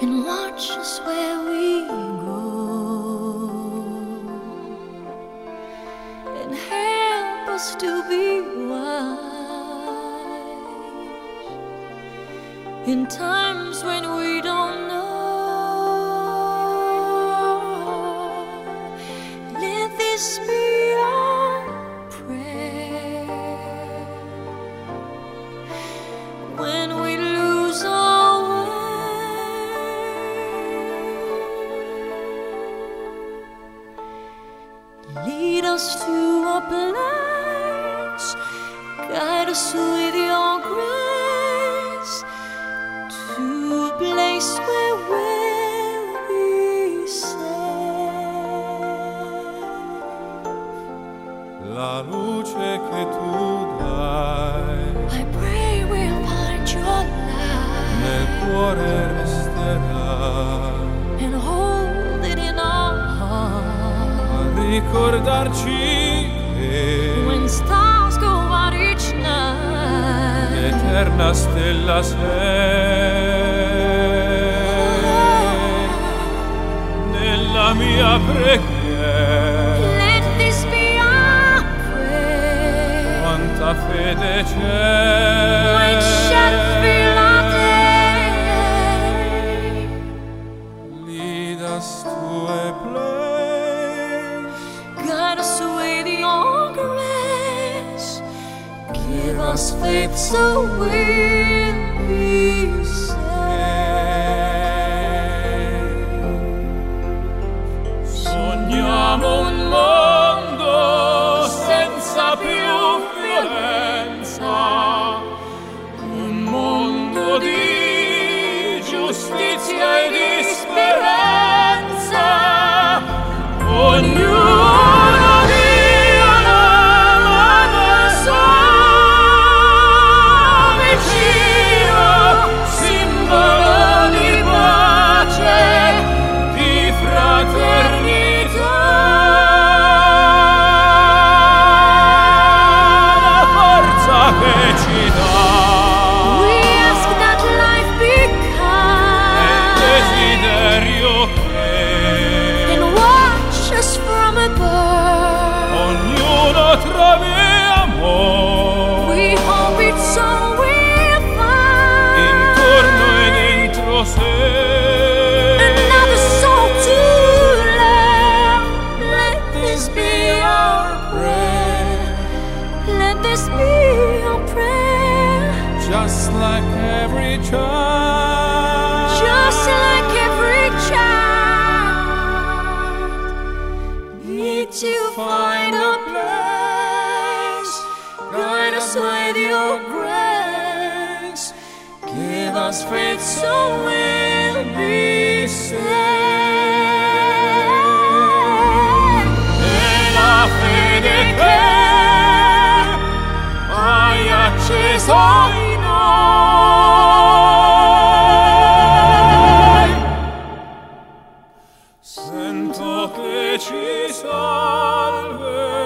and watch us where we go. And help us to be wise in times when we don't know. Let this us to a place, guide us with your grace to a place where we'll be safe. La luce che tu dai I pray we'll find your light. nel cuore resterà and ricordarci che When stars go out each night Eterna stella sei Nella mia preghiera Give us faith so we'll be safe. Let this be our prayer. Just like every child, Just like every child, need to find a place. Guide us with your grace. Give us faith so we'll be saved. sai sento che ci salve.